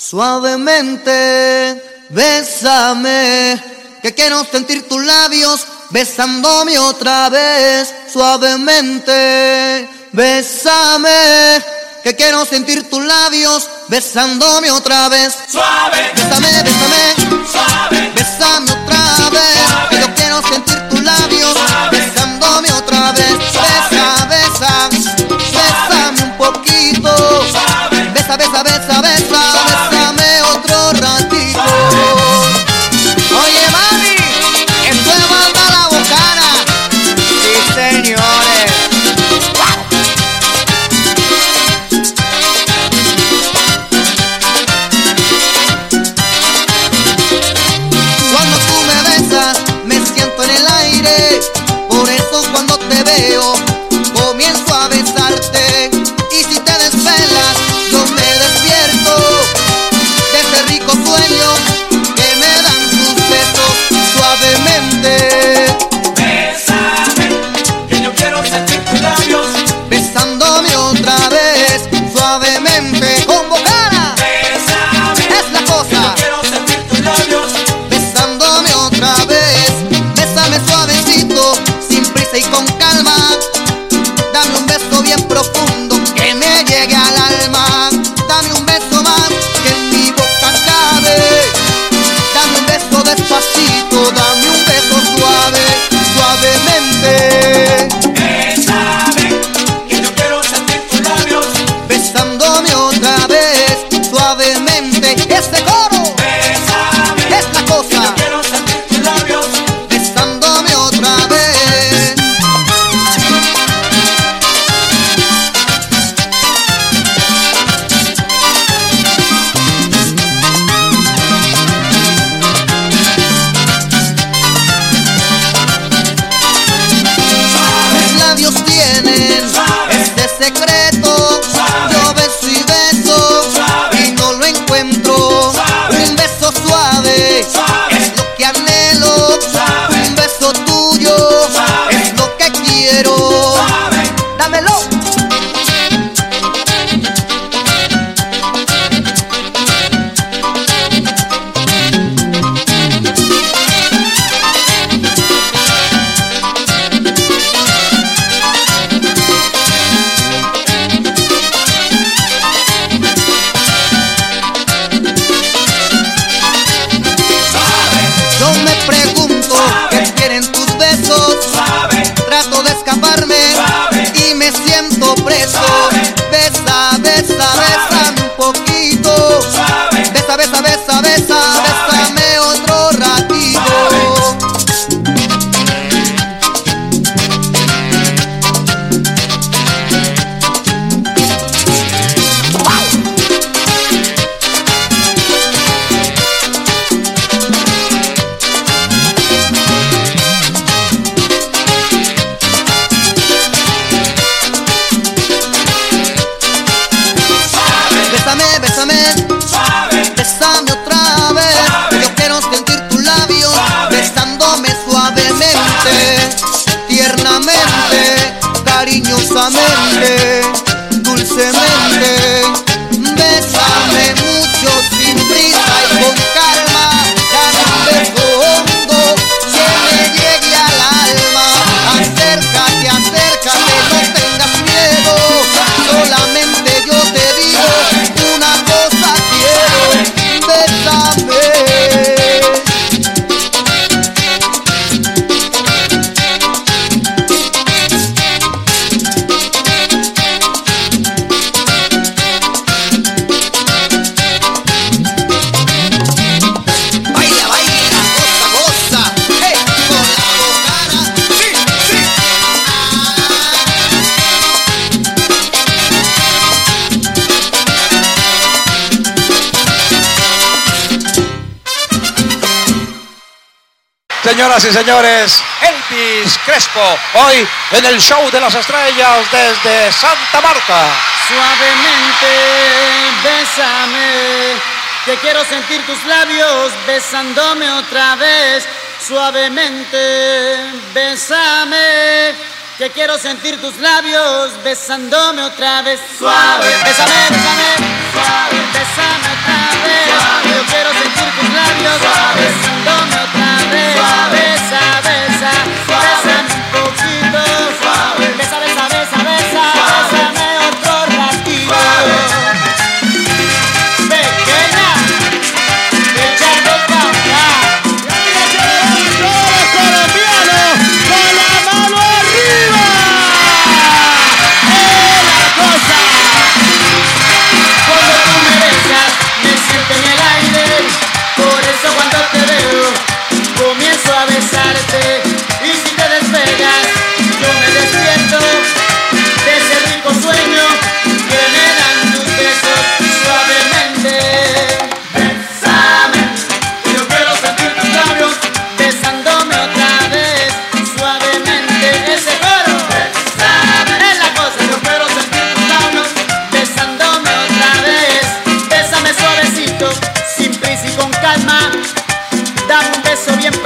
Suavemente, bésame, que quiero sentir tus labios besándome otra vez. Suavemente, bésame, que quiero sentir tus labios besándome otra vez. Suave, bésame, bésame, suave, bésame otra vez. veo. señoras y señores, Elvis Crespo, hoy en el Show de las Estrellas desde Santa Marta. Suavemente, bésame, que quiero sentir tus labios besándome otra vez. Suavemente, bésame, que quiero sentir tus labios besándome otra vez. Suave, bésame, bésame, suave, bésame otra vez.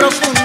profundo.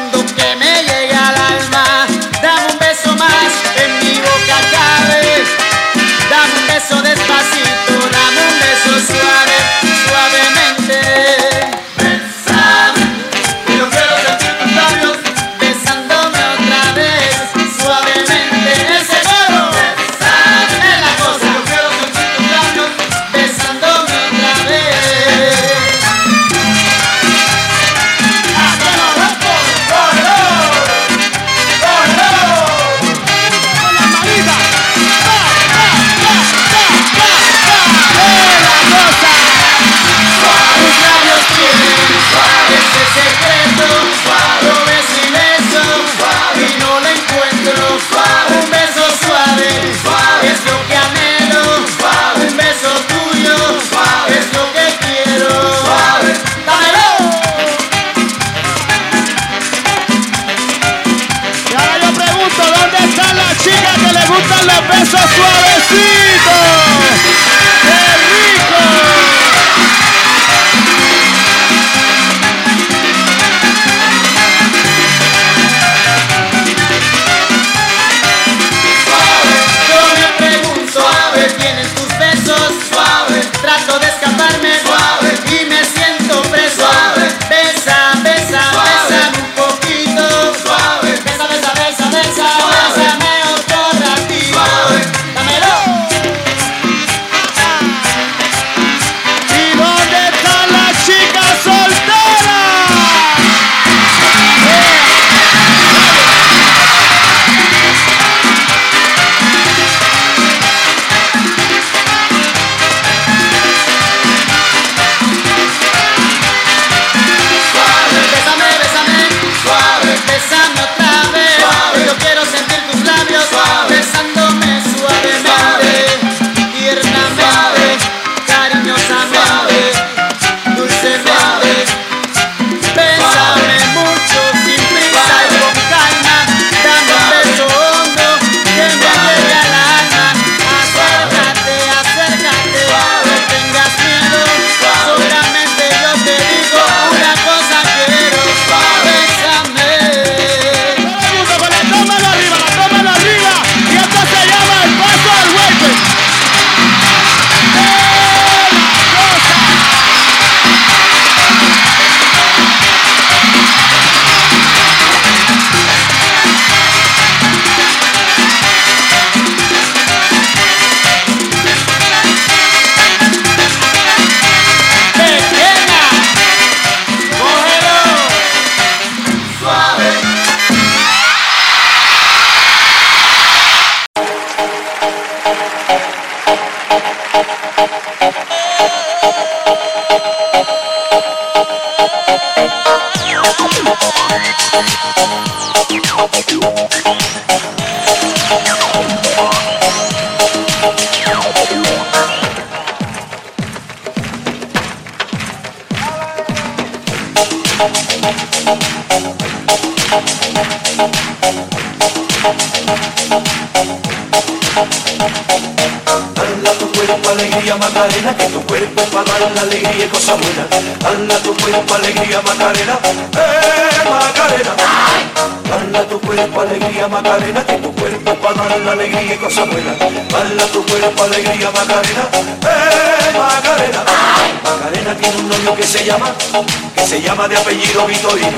se llama de apellido Vitorino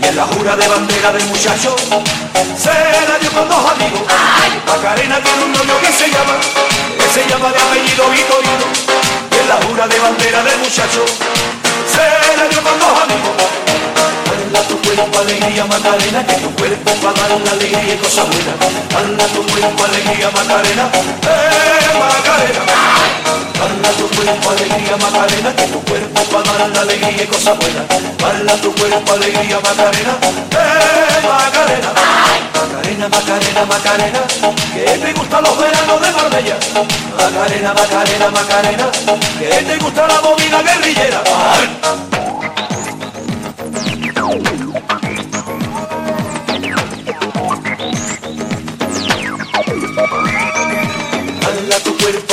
y en la jura de bandera del muchacho se la dio con dos amigos. Macarena tiene un novio que se llama, que se llama de apellido Vitorino y en la jura de bandera del muchacho se la dio con dos amigos la tu cuerpo alegría Macarena, que tu cuerpo para dar la alegría y cosas buenas. Dala tu cuerpo alegría Macarena, eh Macarena. Dala tu cuerpo alegría. Macarena, que tu cuerpo para dar la alegría y cosas buenas. Baila tu cuerpo, alegría Macarena, eh Macarena. Macarena, Macarena, Macarena, que te gustan los veranos de Marbella. Macarena, Macarena, Macarena, que te gusta la movida guerrillera. ¡Ay!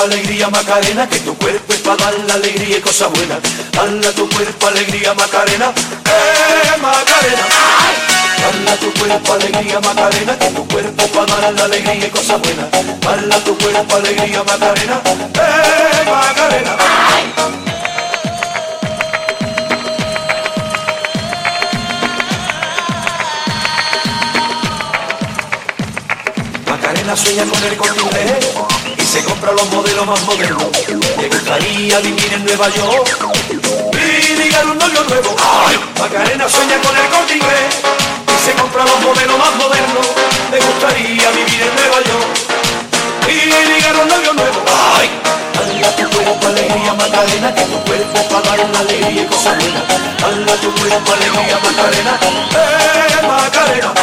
alegría Macarena, que tu cuerpo es para dar la alegría y cosa buena. Dala tu cuerpo alegría Macarena, eh Macarena. Dala tu cuerpo alegría Macarena, que tu cuerpo es para dar la alegría y cosa buena. Dala tu cuerpo alegría Macarena, eh Macarena. ¡Ay! sueña con el corte se compra los modelos más modernos. Le gustaría vivir en Nueva York y ligar un novio nuevo. Ay, Macarena sueña con el corte inglés y se compra los modelos más modernos. Le gustaría vivir en Nueva York y ligar un novio nuevo. Ay, dale tu cuerpo alegría Macarena, que tu cuerpo para dar la alegría y cosas buenas. Dale tu cuerpo alegría Macarena, eh Macarena.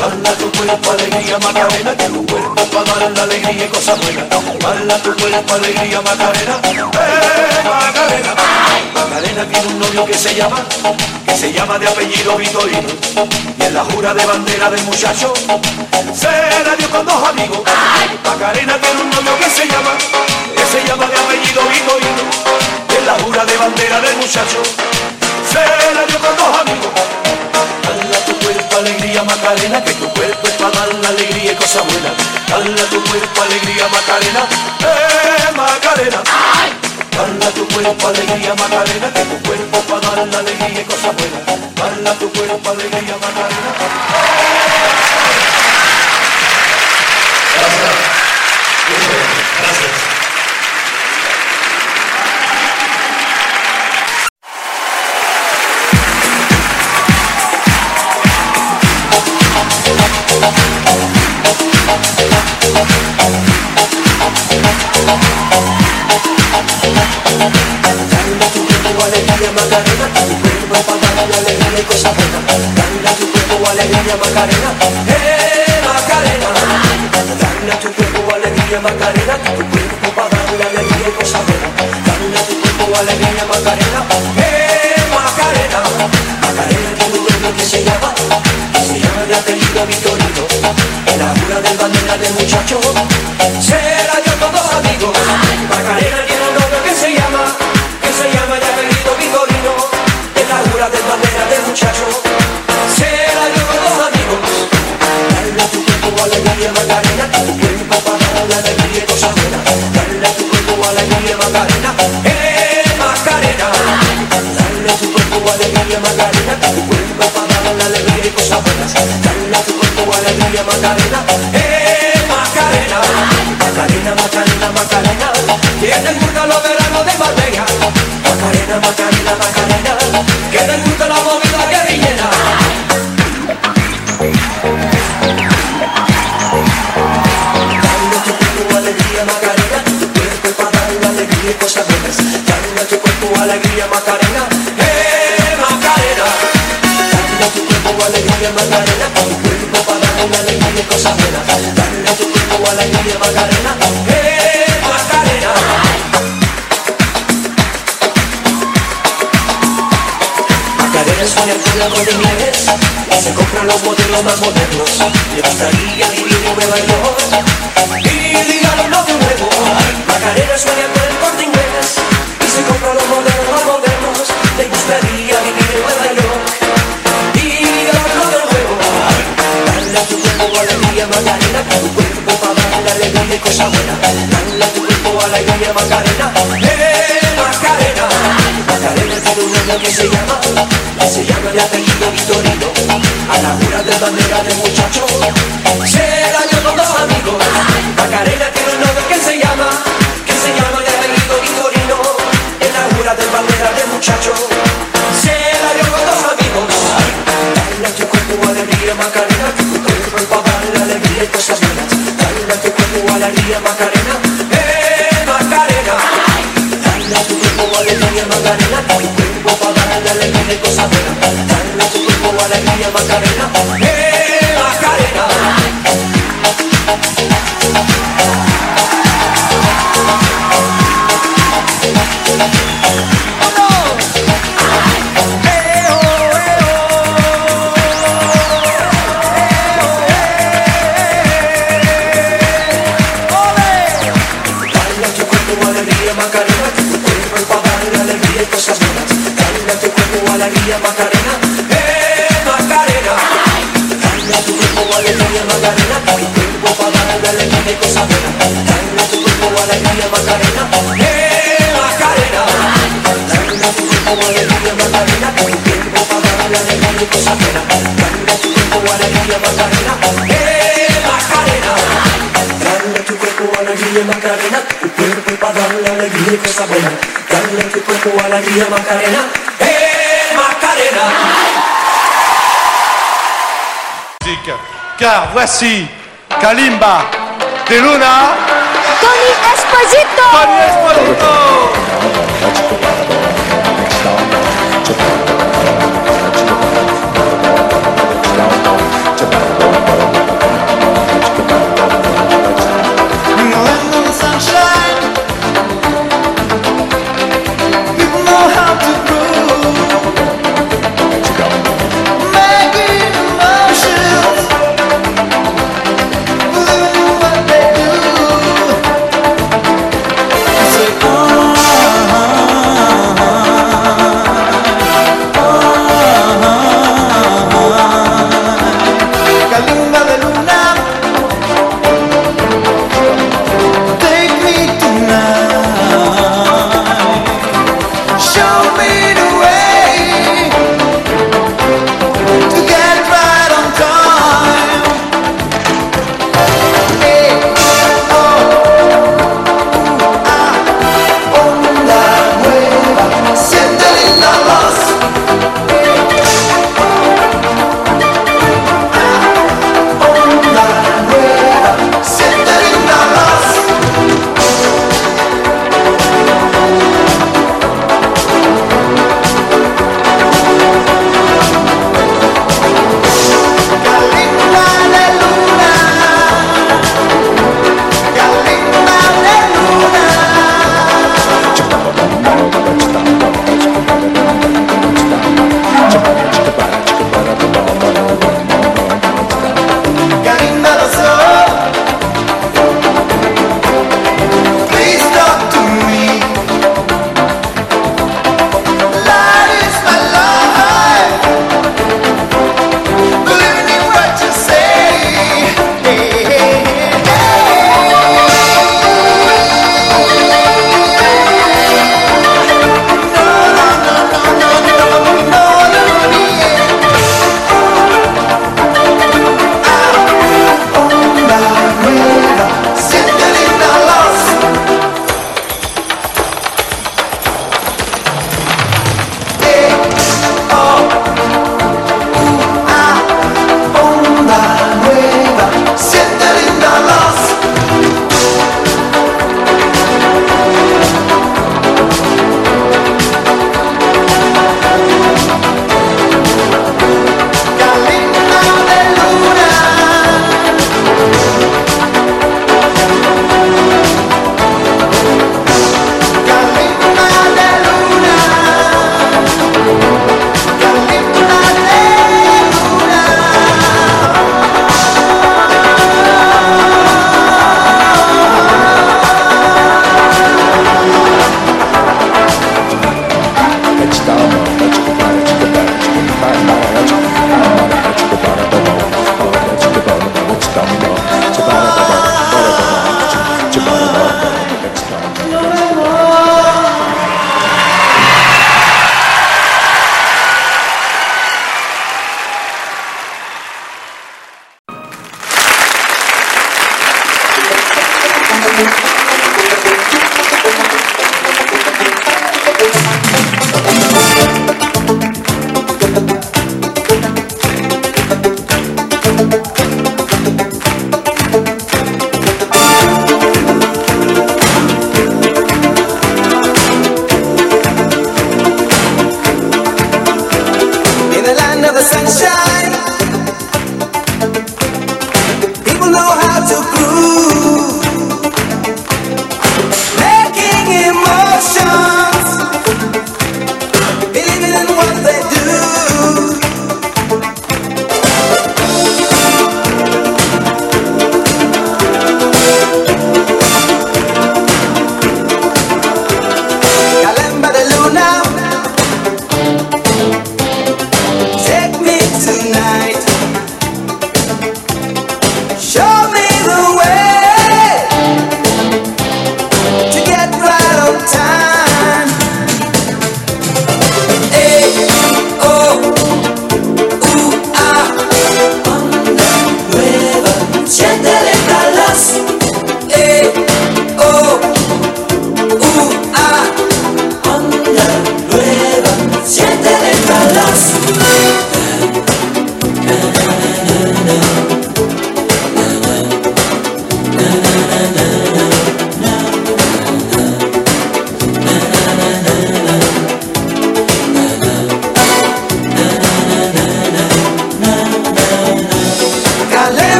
Dale tu cuerpo alegría Macarena, que tu cuerpo para dar la alegría y cosas buenas. Dale tu cuerpo alegría Macarena, eh Macarena. Macarena tiene un novio que se llama, que se llama de apellido Vitorino. Y en la jura de bandera del muchacho, se la dio con dos amigos. Macarena tiene un novio que se llama, que se llama de apellido Vitorino. En la jura de bandera del muchacho, se la dio con dos amigos. Dale a tu cuerpo alegría Macarena, que tu cuerpo es para dar la alegría y cosas buenas. Dale a tu cuerpo alegría Macarena, eh Macarena. Dale a tu cuerpo alegría Macarena, que tu cuerpo para dar la alegría y cosas buenas. Dale a tu cuerpo alegría Macarena. Alegría y cosas buenas. Dale a tu cuerpo alegría Macarena, eh Macarena. Dale a tu cuerpo alegría Macarena, tu cuerpo para dar la alegría y cosas buenas. Dale a tu cuerpo alegría Macarena, eh Macarena. Macarena tiene un novio que se llama, que se llama de apellido Vitorino. En la jura del bandera del muchacho, se la dio con dos amigos. Macarena la alegría y cosas buenas. Dale a tu cuerpo alegría Macarena, eh Macarena. Dale a tu cuerpo alegría Macarena, tu cuerpo para dar la alegría y cosas buenas. Dale a tu cuerpo alegría Macarena, eh Macarena. Macarena, Macarena, Macarena, que te gusta los veranos de Marbella. Macarena, Macarena, Macarena, que te gusta la movida guerrillera. Alegría Macarena, eh Macarena. A tu cuerpo alegría Macarena, tu cuerpo para dar la alegría y cosas buenas. Dale a tu cuerpo alegría Macarena, eh Macarena. Macarena con la moda inglés y se compra los modelos más modernos. Le gustaría vivir Nueva York y ligar un novio nuevo. Macarena sueña con el corte inglés y se compra los modelos se llama, de apellido Vitorino. A la jura de bandera del muchacho, Macarena, tu cuerpo para dar la alegría y cosas buenas. Dale a tu cuerpo alegría Macarena, eh car voici Kalimba de Luna, Tony Esposito. Tony Esposito.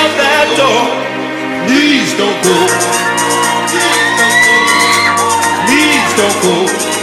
Out that door, please don't go. Please don't go.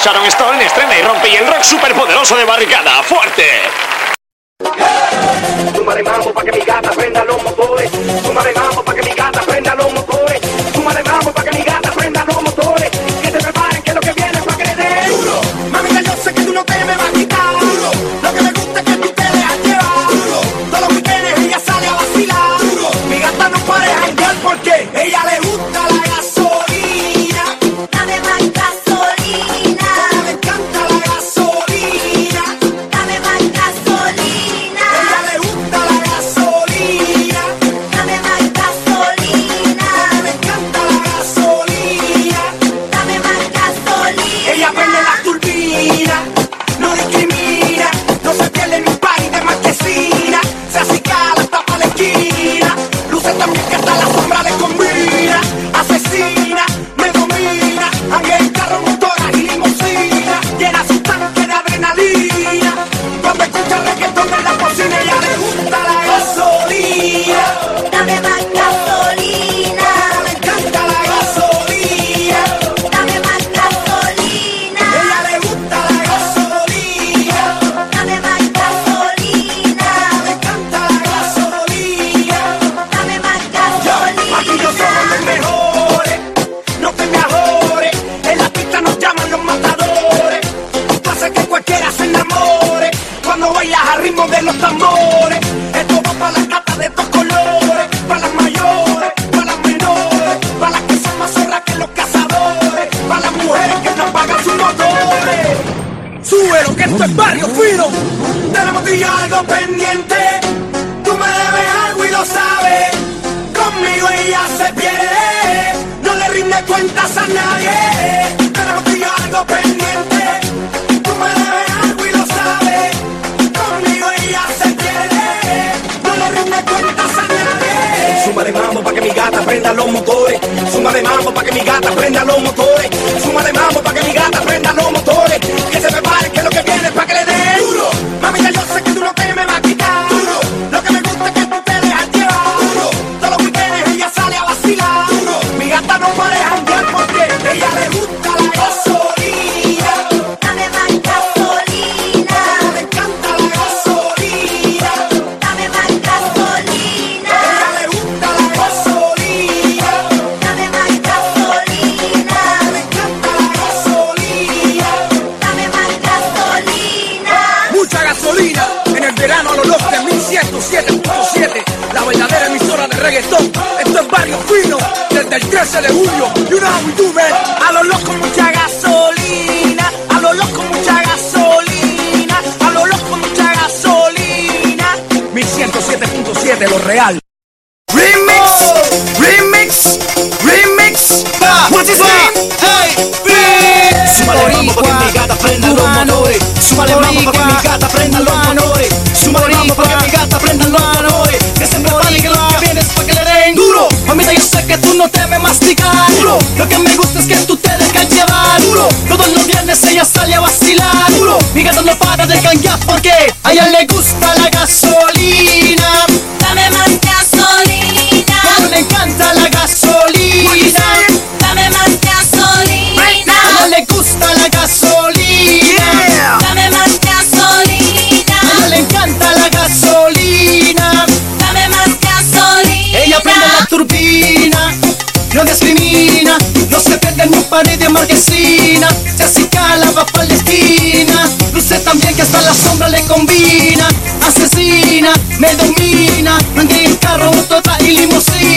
Sharon Stone estrena y rompe y el rock superpoderoso de barricada. ¡Fuerte! de lo real. Remix, remix, remix. What is Súmale mambo porque mi gata prenda los motores. Súmale mambo porque mi gata prenda los motores. Súmale mambo porque mi gata prenda los motores. Que siempre van que lo que vienes para que le den duro. Mamita, yo sé que tú no te me masticar. Duro. Lo que me gusta es que tú te dejas llevar. Duro. Todos los viernes ella sale a vacilar. Duro. Mi gata no para de cambiar porque a ella le gusta la gasolina le encanta la gasolina. Dame más gasolina. A ella le gusta la gasolina. Yeah. Dame más gasolina. A ella le encanta la gasolina. Dame más gasolina. Ella prende la turbina. No discrimina. No se pierde en un pared de marquesina. Jessica la va para la esquina. Luce también que hasta la sombra le combina. Asesina, me domina. Andé en carro, y limusina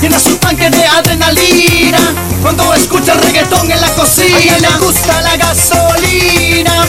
llena su tanque de adrenalina. Cuando escucha el reggaetón en la cocina, le gusta la gasolina.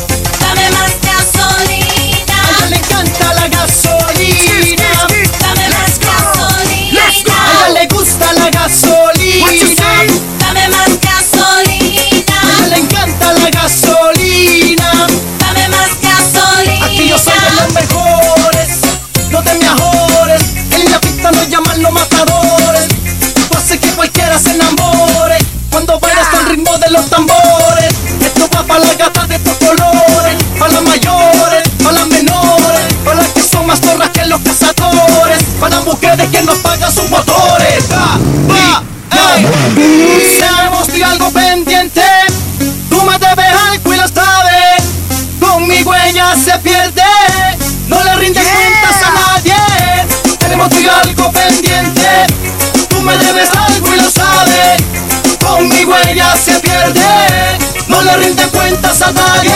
rinde cuentas a nadie.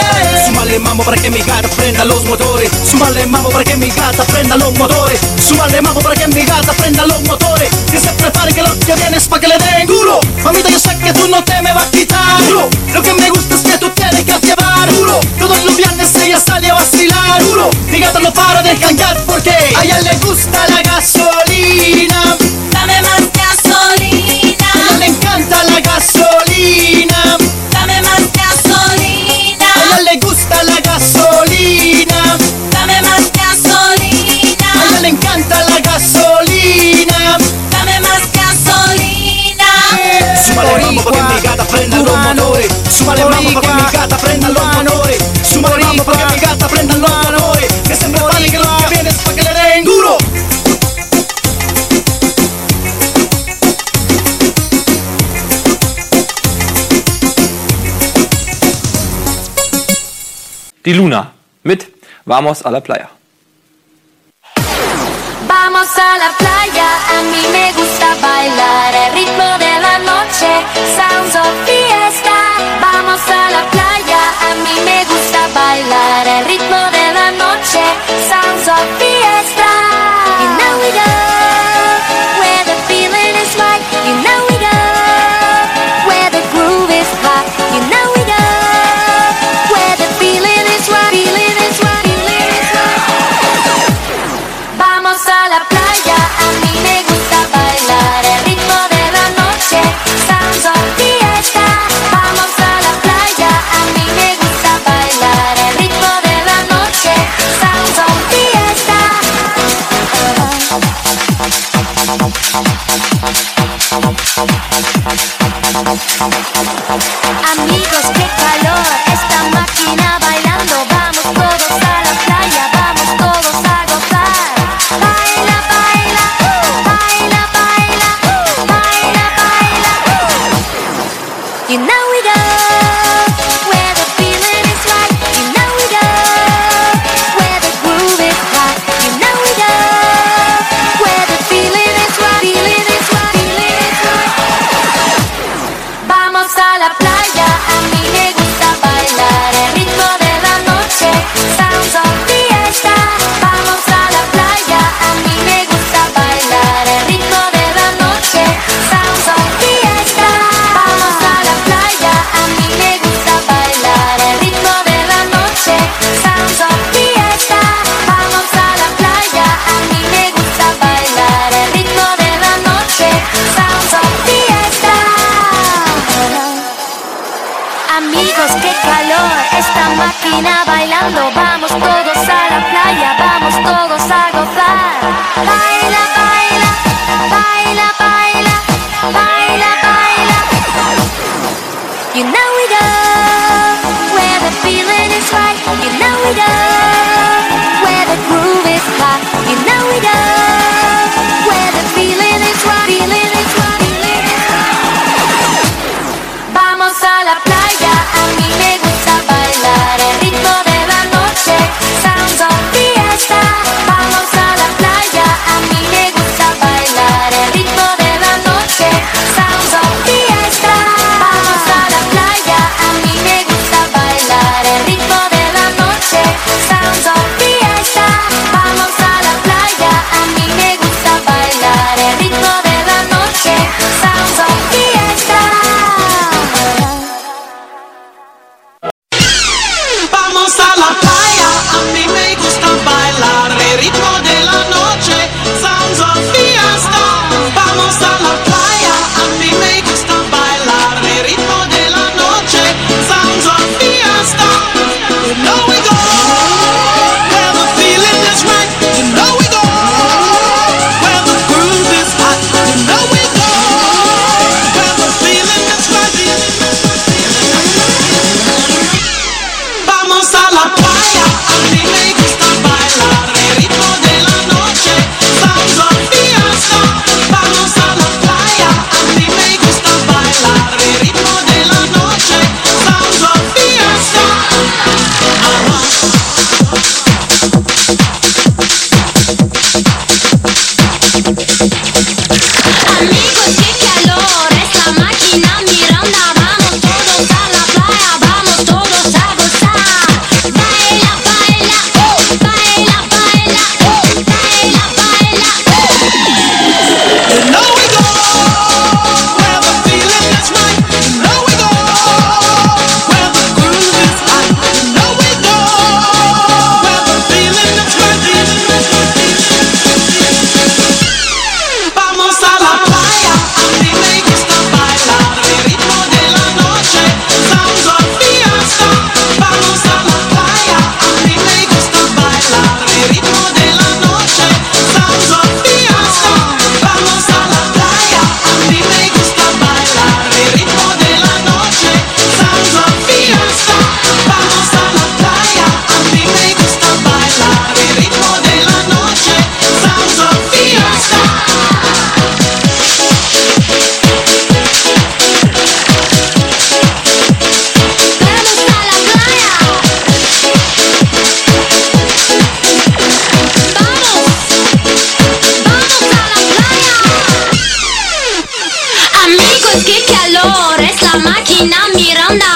Súmale mambo para que mi gata prenda los motores. Súmale mambo para que mi gata prenda los motores. Súmale mambo para que mi gata prenda los motores. Que se prepare que lo que viene es para que le den duro. Mamita, yo sé que tú no te me vas a quitar. Duro. Lo que me gusta es que tú tienes que llevar. Duro. Todos los viernes ella sale a vacilar. Duro. Mi gata no para de cantar porque a ella le gusta la gasolina. die Luna mit Vamos a la Playa. Vamos a la playa, a mí me gusta bailar el ritmo de la noche, sounds of fiesta. Vamos a la playa, a mí me gusta bailar el ritmo de la noche, sounds of fiesta. Máquina Miranda,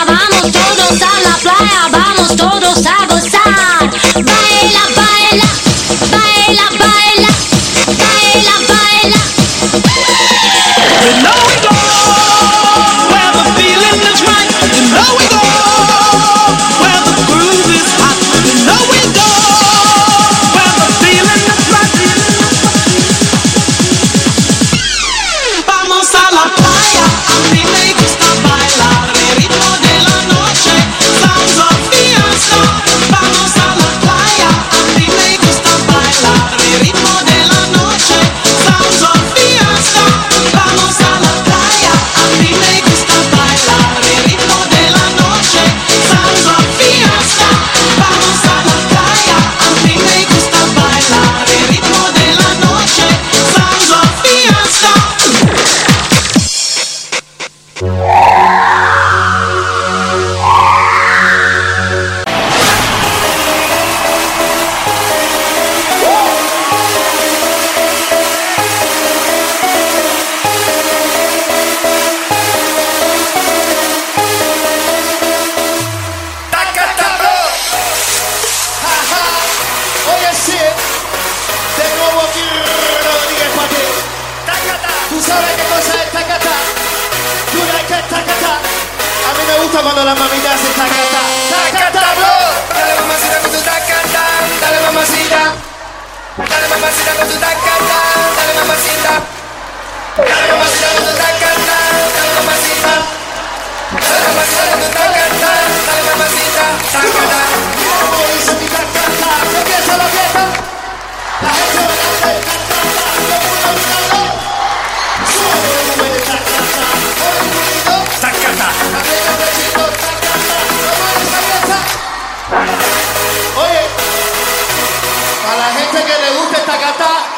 bo.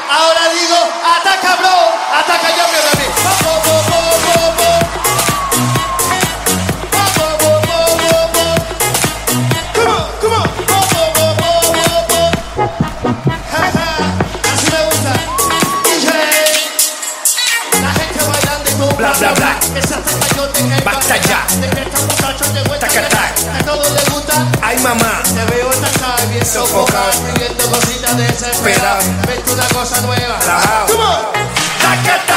Ja, ja. Así me gusta. DJ. La gente bailando y tú Bla, bla, bla. Basta ya. Taca, que tac. a todos les Ay, mamá. Te veo esta cara bien sofocada, viviendo cositas desesperadas. Vete una cosa nueva. Come on.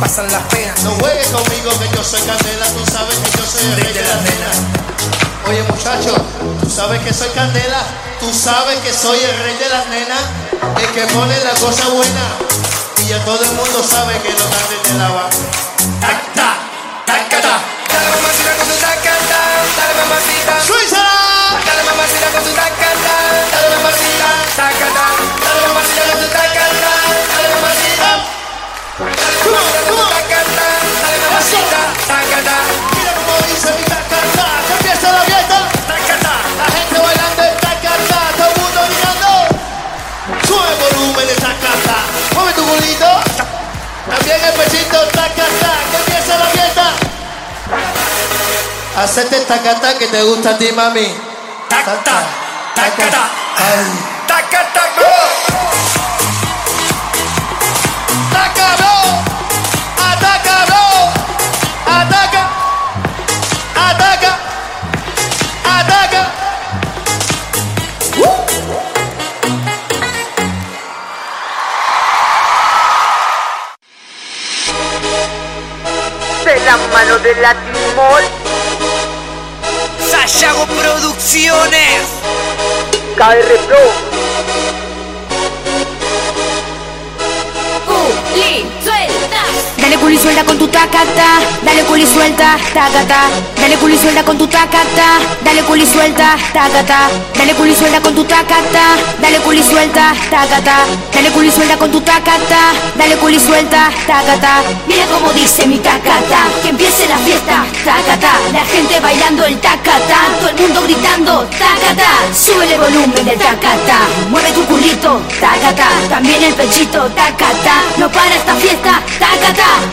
Pasan las penas. No juegues conmigo que yo soy candela, tú sabes que yo soy el rey de las nenas. Oye muchacho, tú sabes que soy candela, tú sabes que soy el rey de las nenas, el que pone la cosa buena. Y ya todo el mundo sabe que no cante de la va. Hacete tacata que te gusta a ti, mami. Tacata, tacata, tacata, bro. Taca, bro. Ataca, bro. Ataca. Ataca. Ataca. De la mano de la. Producciones. KR Pro. Dale culi suelta con tu tacata, dale culi suelta, tacata, dale culi suelta con tu tacata, dale culi suelta, tacata, dale culi suelta con tu tacata, dale culi suelta, tacata, dale culi suelta con tu tacata, dale culi suelta, tacata. Mira cómo dice mi tacata, que empiece la fiesta, tacata, la gente bailando el tacata, todo el mundo gritando, tacata, sube el volumen del tacata, mueve tu culito, tacata, también el pechito, tacata, no para esta fiesta, tacata.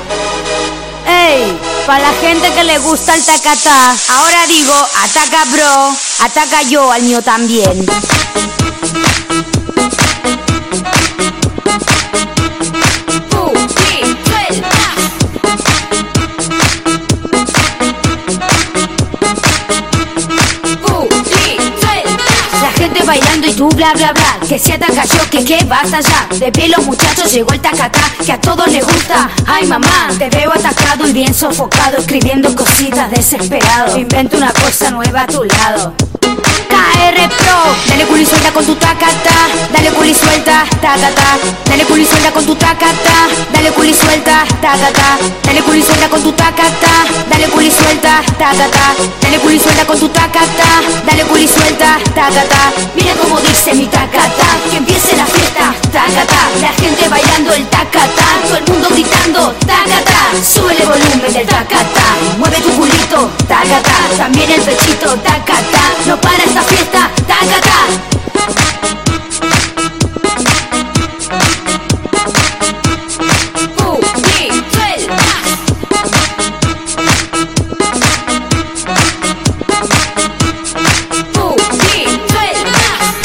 Ey, para la gente que le gusta el tacata, ahora digo, ataca bro, ataca yo al mío también. Y tú bla bla bla Que se ataca yo, que qué vas allá De pie los muchachos llegó el tacatá Que a todos les gusta. Ay mamá, te veo atacado y bien sofocado Escribiendo cositas desesperado. Invento una cosa nueva a tu lado KR Pro. Dale culi suelta con tu tacata. Dale culi suelta, tacata Dale culi suelta con tu tacata. Dale culi suelta, tacata Dale culi suelta con tu tacata. Dale culi suelta, tacata Dale culi suelta con tu tacata. Dale culi suelta, tacata Mira cómo dice mi tacata. Que empiece la fiesta, tacata. La gente bailando el tacata. Todo el mundo gritando, tacata. Sube el volumen del tacata. Mueve tu culito, tacata. También el pechito, tacata para esta fiesta, tacata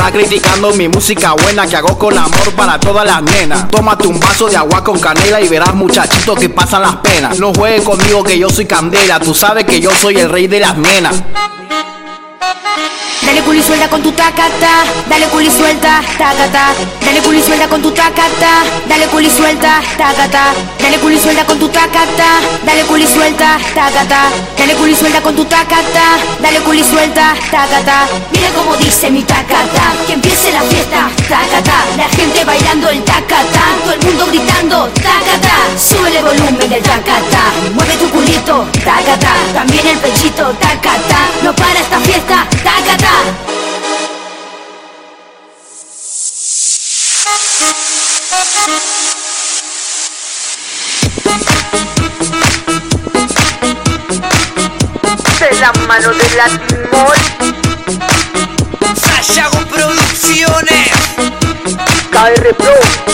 Está criticando mi música buena que hago con amor para todas las nenas. Tómate un vaso de agua con canela y verás muchachito que pasan las penas. No juegues conmigo que yo soy candela, tú sabes que yo soy el rey de las nenas. Dale culi suelta con tu tacata, dale culi suelta, tacata, dale culi suelta con tu tacata, dale culi suelta, tacata, dale culi suelta con tu tacata, dale culi suelta, tacata, dale culi suelta con tu tacata, dale culi suelta, tacata. Mira cómo dice mi tacata, que empiece la fiesta, tacata, la gente bailando el tacata, todo el mundo gritando, tacata, sube el volumen del tacata, mueve tu culito, tacata, también el pechito, tacata, no para esta fiesta, tacata. De la mano de la Timor. Sayago Producciones. KR Pro.